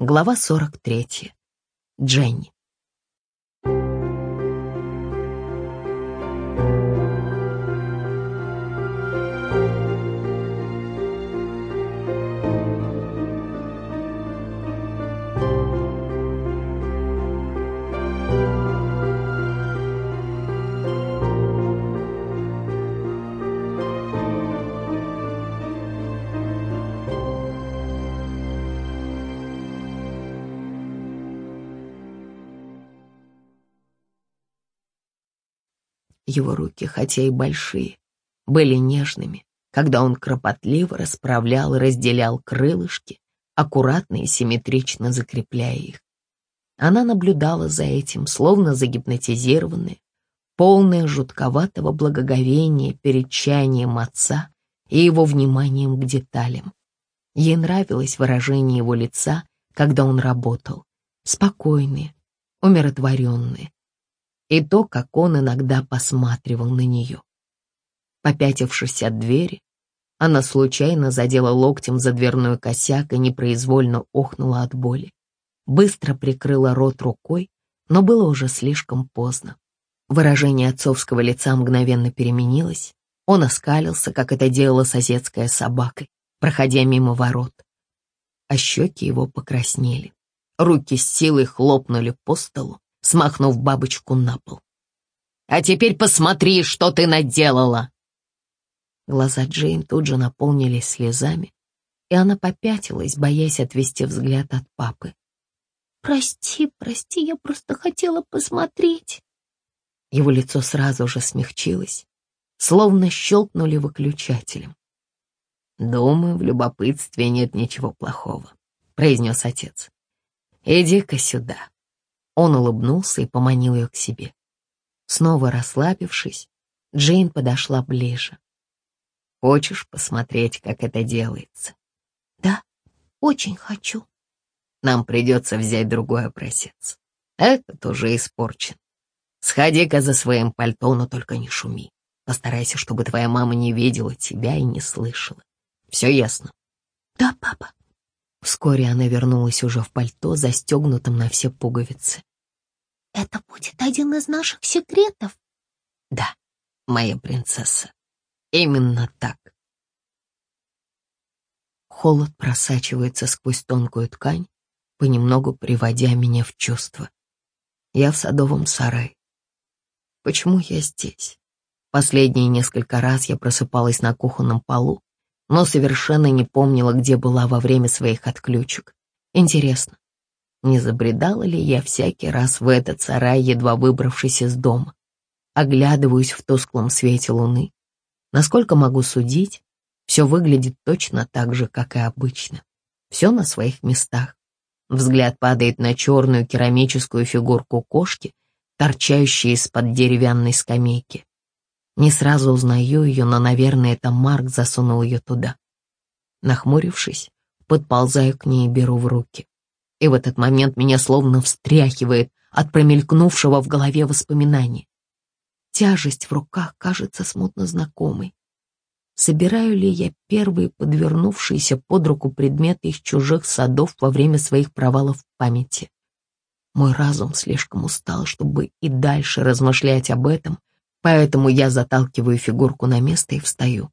Глава 43. Дженни. Его руки, хотя и большие, были нежными, когда он кропотливо расправлял и разделял крылышки, аккуратно и симметрично закрепляя их. Она наблюдала за этим, словно загипнотизированная, полная жутковатого благоговения перед чаянием отца и его вниманием к деталям. Ей нравилось выражение его лица, когда он работал, спокойное, умиротворенное, и то, как он иногда посматривал на нее. Попятившись от двери, она случайно задела локтем за дверной косяк и непроизвольно охнула от боли. Быстро прикрыла рот рукой, но было уже слишком поздно. Выражение отцовского лица мгновенно переменилось. Он оскалился, как это делала соседская собака, проходя мимо ворот. А щеки его покраснели. Руки с силой хлопнули по столу смахнув бабочку на пол. «А теперь посмотри, что ты наделала!» Глаза Джейн тут же наполнились слезами, и она попятилась, боясь отвести взгляд от папы. «Прости, прости, я просто хотела посмотреть». Его лицо сразу же смягчилось, словно щелкнули выключателем. «Думаю, в любопытстве нет ничего плохого», — произнес отец. «Иди-ка сюда». Он улыбнулся и поманил ее к себе. Снова расслабившись, Джейн подошла ближе. «Хочешь посмотреть, как это делается?» «Да, очень хочу». «Нам придется взять другой образец. Этот уже испорчен. Сходи-ка за своим пальто, но только не шуми. Постарайся, чтобы твоя мама не видела тебя и не слышала. Все ясно?» «Да, папа». Вскоре она вернулась уже в пальто, застегнутом на все пуговицы. Это будет один из наших секретов. Да, моя принцесса, именно так. Холод просачивается сквозь тонкую ткань, понемногу приводя меня в чувство. Я в садовом сарае. Почему я здесь? Последние несколько раз я просыпалась на кухонном полу, но совершенно не помнила, где была во время своих отключек. Интересно, не забредала ли я всякий раз в этот сарай, едва выбравшись из дома? Оглядываюсь в тусклом свете луны. Насколько могу судить, все выглядит точно так же, как и обычно. Все на своих местах. Взгляд падает на черную керамическую фигурку кошки, торчащую из-под деревянной скамейки. Не сразу узнаю ее, но, наверное, это Марк засунул ее туда. Нахмурившись, подползаю к ней и беру в руки и в этот момент меня словно встряхивает от промелькнувшего в голове воспоминания. Тяжесть в руках кажется смутно знакомой. Собираю ли я первые подвернувшиеся под руку предметы из чужих садов во время своих провалов памяти? Мой разум слишком устал, чтобы и дальше размышлять об этом, поэтому я заталкиваю фигурку на место и встаю.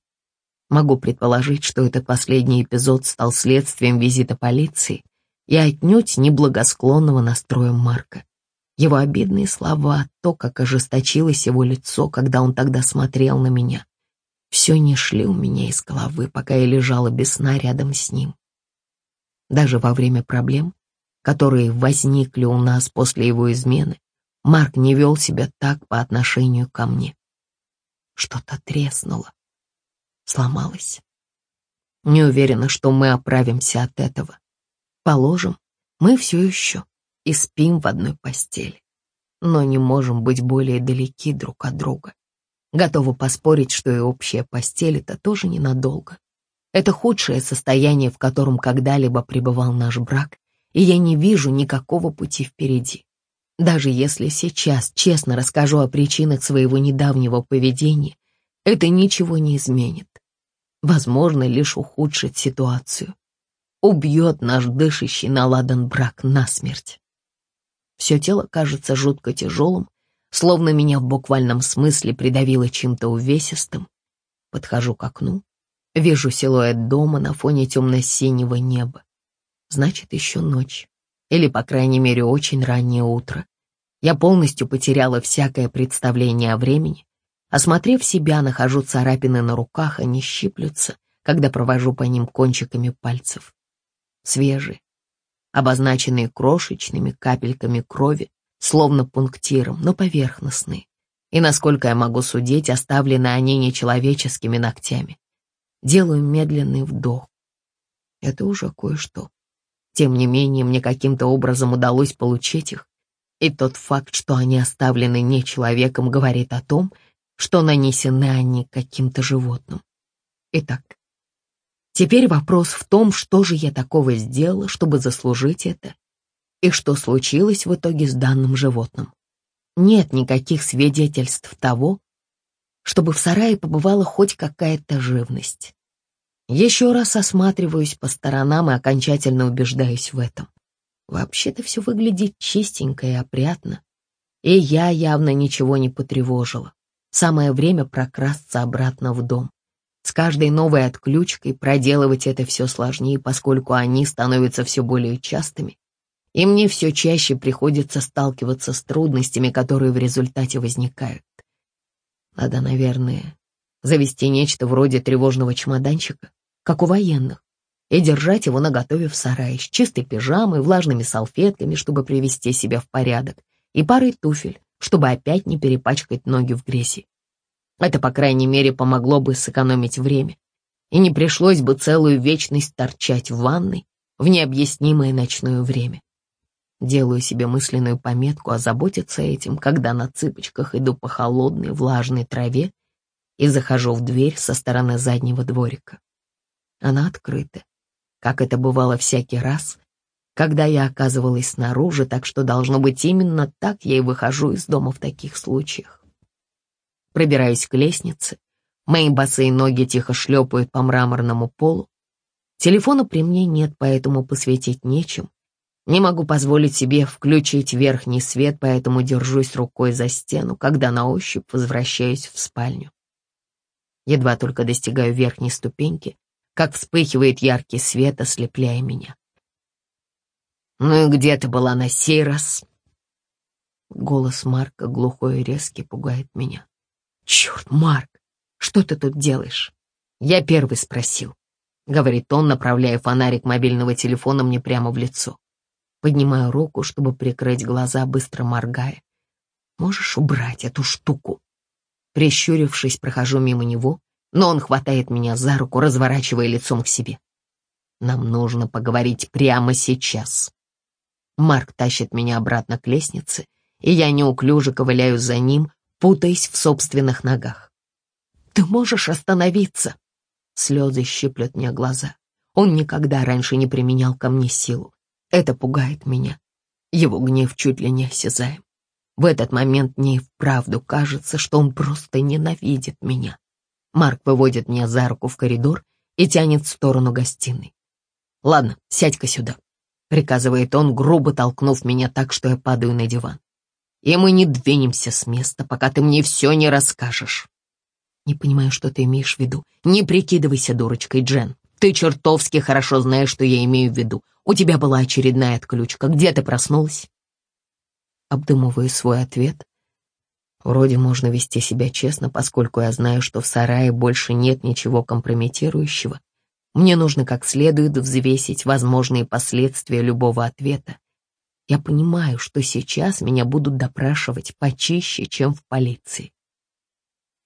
Могу предположить, что этот последний эпизод стал следствием визита полиции, и отнюдь неблагосклонного настроя Марка. Его обидные слова, то, как ожесточилось его лицо, когда он тогда смотрел на меня, все не шли у меня из головы, пока я лежала без сна рядом с ним. Даже во время проблем, которые возникли у нас после его измены, Марк не вел себя так по отношению ко мне. Что-то треснуло, сломалось. Не уверена, что мы оправимся от этого. Положим, мы все еще и спим в одной постели, но не можем быть более далеки друг от друга. Готова поспорить, что и общая постель — это тоже ненадолго. Это худшее состояние, в котором когда-либо пребывал наш брак, и я не вижу никакого пути впереди. Даже если сейчас честно расскажу о причинах своего недавнего поведения, это ничего не изменит. Возможно, лишь ухудшит ситуацию. Убьет наш дышащий наладан брак насмерть. Все тело кажется жутко тяжелым, словно меня в буквальном смысле придавило чем-то увесистым. Подхожу к окну, вижу силуэт дома на фоне темно-синего неба. Значит, еще ночь, или, по крайней мере, очень раннее утро. Я полностью потеряла всякое представление о времени. Осмотрев себя, нахожу царапины на руках, они щиплются, когда провожу по ним кончиками пальцев. Свежие, обозначенные крошечными капельками крови, словно пунктиром, но поверхностные. И, насколько я могу судить, оставлены они нечеловеческими ногтями. Делаю медленный вдох. Это уже кое-что. Тем не менее, мне каким-то образом удалось получить их, и тот факт, что они оставлены не человеком, говорит о том, что нанесены они каким-то животным. Итак, теперь вопрос в том, что же я такого сделала, чтобы заслужить это, и что случилось в итоге с данным животным. Нет никаких свидетельств того, чтобы в сарае побывала хоть какая-то живность. Еще раз осматриваюсь по сторонам и окончательно убеждаюсь в этом. Вообще-то все выглядит чистенько и опрятно, и я явно ничего не потревожила. Самое время прокрасться обратно в дом. С каждой новой отключкой проделывать это все сложнее, поскольку они становятся все более частыми, и мне все чаще приходится сталкиваться с трудностями, которые в результате возникают. Надо, наверное, завести нечто вроде тревожного чемоданчика, как у военных, и держать его наготове в сарае с чистой пижамой, влажными салфетками, чтобы привести себя в порядок, и парой туфель, чтобы опять не перепачкать ноги в грязи. Это, по крайней мере, помогло бы сэкономить время, и не пришлось бы целую вечность торчать в ванной в необъяснимое ночное время. Делаю себе мысленную пометку озаботиться этим, когда на цыпочках иду по холодной влажной траве и захожу в дверь со стороны заднего дворика. Она открыта, как это бывало всякий раз, когда я оказывалась снаружи, так что должно быть именно так я и выхожу из дома в таких случаях. Пробираюсь к лестнице, мои босые ноги тихо шлепают по мраморному полу. Телефона при мне нет, поэтому посветить нечем, не могу позволить себе включить верхний свет, поэтому держусь рукой за стену, когда на ощупь возвращаюсь в спальню. Едва только достигаю верхней ступеньки, как вспыхивает яркий свет, ослепляя меня. «Ну и где ты была на сей раз?» Голос Марка, глухой и резкий, пугает меня. «Черт, Марк, что ты тут делаешь?» «Я первый спросил», — говорит он, направляя фонарик мобильного телефона мне прямо в лицо. Поднимаю руку, чтобы прикрыть глаза, быстро моргая. «Можешь убрать эту штуку?» Прищурившись, прохожу мимо него, но он хватает меня за руку, разворачивая лицом к себе. «Нам нужно поговорить прямо сейчас». Марк тащит меня обратно к лестнице, и я неуклюже ковыляю за ним, путаясь в собственных ногах. «Ты можешь остановиться?» Слезы щиплют мне глаза. Он никогда раньше не применял ко мне силу. Это пугает меня. Его гнев чуть ли не осязаем. В этот момент мне и вправду кажется, что он просто ненавидит меня. Марк выводит меня за руку в коридор и тянет в сторону гостиной. «Ладно, сядь-ка сюда», — приказывает он, грубо толкнув меня так, что я падаю на диван. «И мы не двинемся с места, пока ты мне все не расскажешь». «Не понимаю, что ты имеешь в виду. Не прикидывайся дурочкой, Джен. Ты чертовски хорошо знаешь, что я имею в виду. У тебя была очередная отключка. Где ты проснулась?» Обдумываю свой ответ. Вроде можно вести себя честно, поскольку я знаю, что в сарае больше нет ничего компрометирующего. Мне нужно как следует взвесить возможные последствия любого ответа. Я понимаю, что сейчас меня будут допрашивать почище, чем в полиции.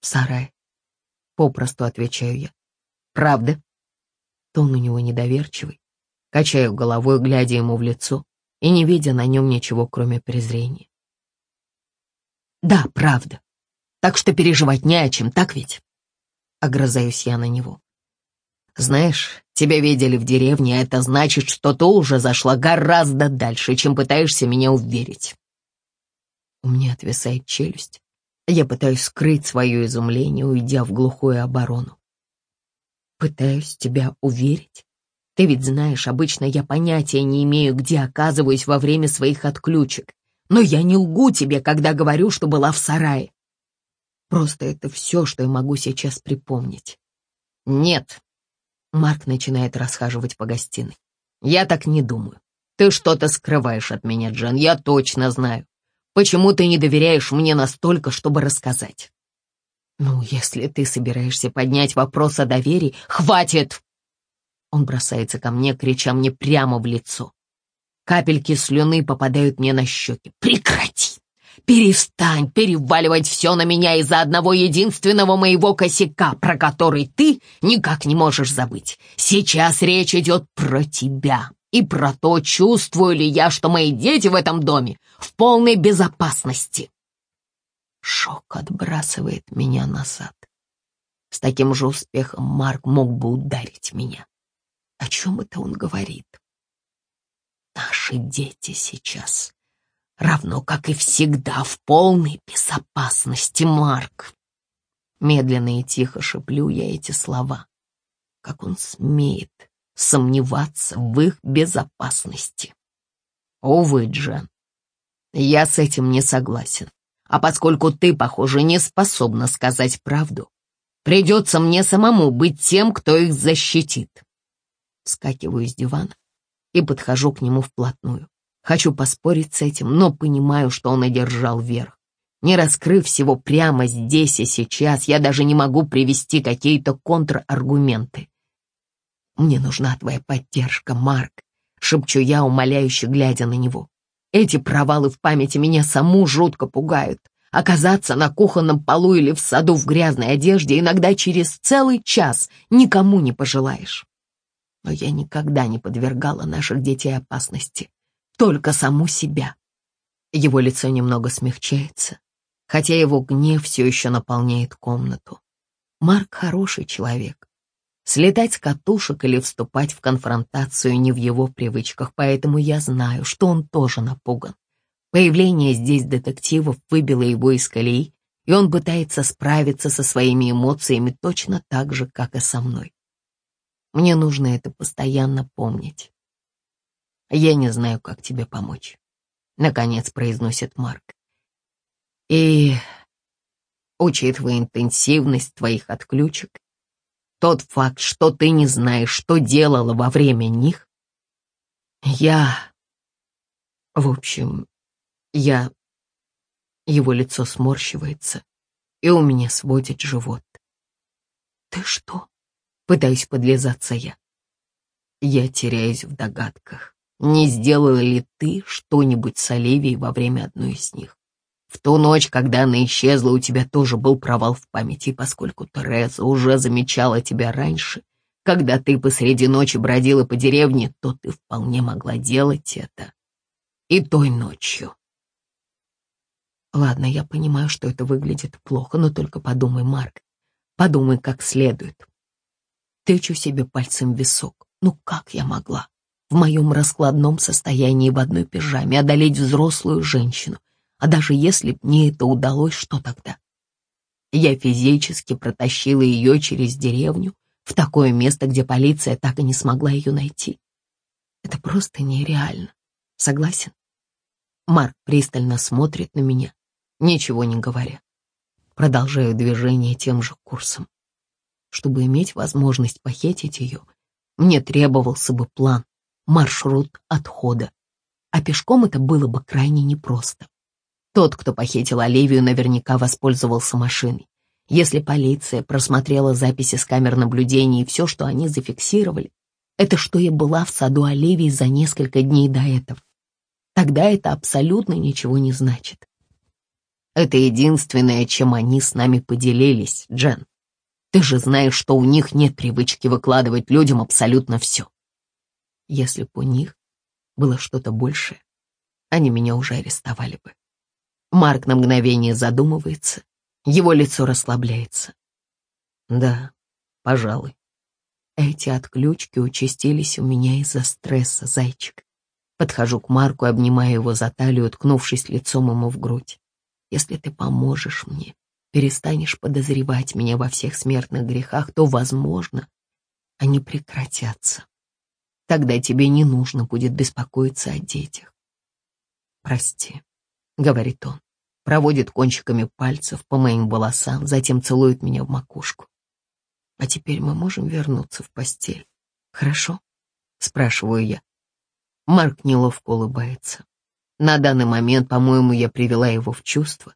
В сарае. Попросту отвечаю я. Правда? Тон у него недоверчивый. Качаю головой, глядя ему в лицо и не видя на нем ничего, кроме презрения. «Да, правда. Так что переживать не о чем, так ведь?» Огрызаюсь я на него. «Знаешь, тебя видели в деревне, а это значит, что ты уже зашла гораздо дальше, чем пытаешься меня уверить». У меня отвисает челюсть. Я пытаюсь скрыть свое изумление, уйдя в глухую оборону. «Пытаюсь тебя уверить? Ты ведь знаешь, обычно я понятия не имею, где оказываюсь во время своих отключек. Но я не лгу тебе, когда говорю, что была в сарае. Просто это все, что я могу сейчас припомнить. Нет. Марк начинает расхаживать по гостиной. Я так не думаю. Ты что-то скрываешь от меня, Джен, я точно знаю. Почему ты не доверяешь мне настолько, чтобы рассказать? Ну, если ты собираешься поднять вопрос о доверии, хватит! Он бросается ко мне, крича мне прямо в лицо. Капельки слюны попадают мне на щеки. Прекрати! Перестань переваливать все на меня из-за одного единственного моего косяка, про который ты никак не можешь забыть. Сейчас речь идет про тебя и про то, чувствую ли я, что мои дети в этом доме в полной безопасности. Шок отбрасывает меня назад. С таким же успехом Марк мог бы ударить меня. О чем это он говорит? Наши дети сейчас, равно как и всегда, в полной безопасности, Марк. Медленно и тихо шеплю я эти слова. Как он смеет сомневаться в их безопасности. Увы, Джен, я с этим не согласен. А поскольку ты, похоже, не способна сказать правду, придется мне самому быть тем, кто их защитит. Скакиваю с дивана и подхожу к нему вплотную. Хочу поспорить с этим, но понимаю, что он одержал верх. Не раскрыв всего прямо здесь и сейчас, я даже не могу привести какие-то контраргументы. «Мне нужна твоя поддержка, Марк», — шепчу я, умоляюще глядя на него. Эти провалы в памяти меня саму жутко пугают. Оказаться на кухонном полу или в саду в грязной одежде иногда через целый час никому не пожелаешь. Но я никогда не подвергала наших детей опасности, только саму себя. Его лицо немного смягчается, хотя его гнев все еще наполняет комнату. Марк хороший человек, Слетать с катушек или вступать в конфронтацию не в его привычках, поэтому я знаю, что он тоже напуган. Появление здесь детективов выбило его из колеи, и он пытается справиться со своими эмоциями точно так же, как и со мной. Мне нужно это постоянно помнить. «Я не знаю, как тебе помочь», — наконец произносит Марк. «И, учитывая интенсивность твоих отключек, тот факт, что ты не знаешь, что делала во время них. Я... В общем, я... Его лицо сморщивается, и у меня сводит живот. Ты что? Пытаюсь подлизаться я. Я теряюсь в догадках. Не сделала ли ты что-нибудь с Оливией во время одной из них? В ту ночь, когда она исчезла, у тебя тоже был провал в памяти, поскольку Тереза уже замечала тебя раньше. Когда ты посреди ночи бродила по деревне, то ты вполне могла делать это. И той ночью. Ладно, я понимаю, что это выглядит плохо, но только подумай, Марк. Подумай как следует. Тычу себе пальцем в висок. Ну как я могла? В моем раскладном состоянии в одной пижаме одолеть взрослую женщину, а даже если б мне это удалось, что тогда? Я физически протащила ее через деревню в такое место, где полиция так и не смогла ее найти. Это просто нереально. Согласен? Марк пристально смотрит на меня, ничего не говоря. Продолжаю движение тем же курсом. Чтобы иметь возможность похитить ее, мне требовался бы план, маршрут отхода, а пешком это было бы крайне непросто. Тот, кто похитил Оливию, наверняка воспользовался машиной. Если полиция просмотрела записи с камер наблюдения и все, что они зафиксировали, это что я была в саду Оливии за несколько дней до этого. Тогда это абсолютно ничего не значит. Это единственное, чем они с нами поделились, Джен. Ты же знаешь, что у них нет привычки выкладывать людям абсолютно все. Если бы у них было что-то большее, они меня уже арестовали бы. Марк на мгновение задумывается, его лицо расслабляется. Да, пожалуй. Эти отключки участились у меня из-за стресса, зайчик. Подхожу к Марку и обнимаю его за талию, уткнувшись лицом ему в грудь. Если ты поможешь мне, перестанешь подозревать меня во всех смертных грехах, то, возможно, они прекратятся. Тогда тебе не нужно будет беспокоиться о детях. Прости, говорит он, проводит кончиками пальцев по моим волосам, затем целует меня в макушку. А теперь мы можем вернуться в постель. Хорошо? Спрашиваю я. Марк неловко улыбается. На данный момент, по-моему, я привела его в чувство.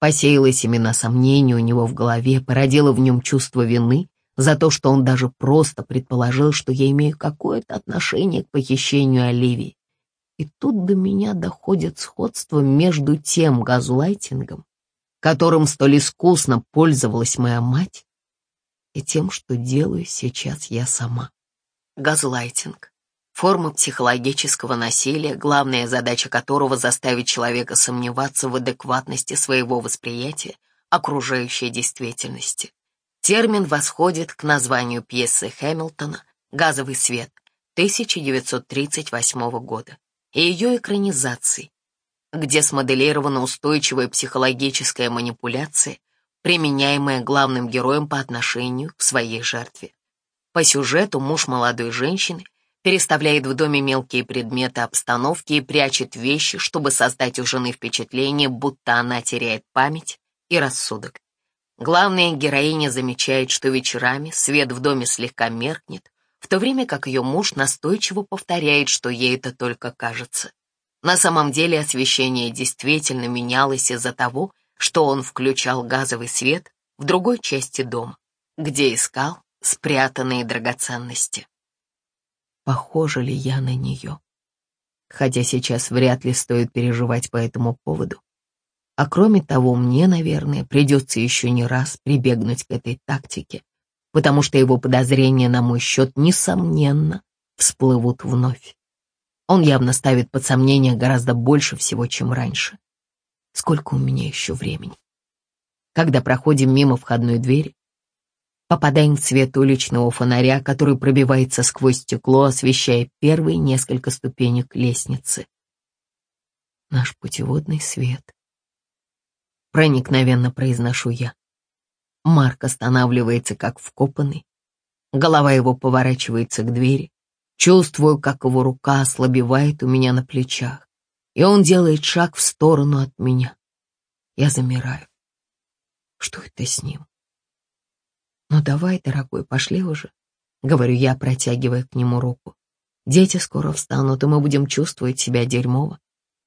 Посеяла семена сомнений у него в голове, породила в нем чувство вины за то, что он даже просто предположил, что я имею какое-то отношение к похищению Оливии. И тут до меня доходит сходство между тем газлайтингом, которым столь искусно пользовалась моя мать, и тем, что делаю сейчас я сама. Газлайтинг — форма психологического насилия, главная задача которого заставить человека сомневаться в адекватности своего восприятия окружающей действительности. Термин восходит к названию пьесы Хэмилтона «Газовый свет» 1938 года и ее экранизации, где смоделирована устойчивая психологическая манипуляция, применяемая главным героем по отношению к своей жертве. По сюжету муж молодой женщины переставляет в доме мелкие предметы обстановки и прячет вещи, чтобы создать у жены впечатление, будто она теряет память и рассудок. Главная героиня замечает, что вечерами свет в доме слегка меркнет, в то время как ее муж настойчиво повторяет, что ей это только кажется. На самом деле освещение действительно менялось из-за того, что он включал газовый свет в другой части дома, где искал спрятанные драгоценности. Похожа ли я на нее? Хотя сейчас вряд ли стоит переживать по этому поводу. А кроме того, мне, наверное, придется еще не раз прибегнуть к этой тактике, потому что его подозрения на мой счет, несомненно, всплывут вновь. Он явно ставит под сомнение гораздо больше всего, чем раньше. Сколько у меня еще времени? Когда проходим мимо входной двери, попадаем в свет уличного фонаря, который пробивается сквозь стекло, освещая первые несколько ступенек лестницы. Наш путеводный свет — проникновенно произношу я. Марк останавливается как вкопанный. Голова его поворачивается к двери. Чувствую, как его рука ослабевает у меня на плечах, и он делает шаг в сторону от меня. Я замираю. Что это с ним? Ну давай, дорогой, пошли уже, говорю я, протягивая к нему руку. Дети скоро встанут, и мы будем чувствовать себя дерьмово.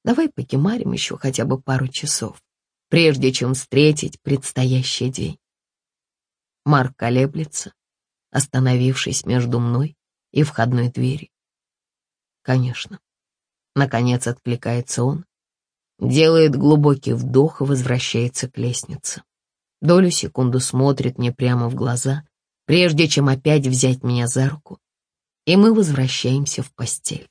Давай покемарим еще хотя бы пару часов прежде чем встретить предстоящий день. Марк колеблется, остановившись между мной и входной дверью. Конечно. Наконец откликается он, делает глубокий вдох и возвращается к лестнице. Долю секунду смотрит мне прямо в глаза, прежде чем опять взять меня за руку, и мы возвращаемся в постель.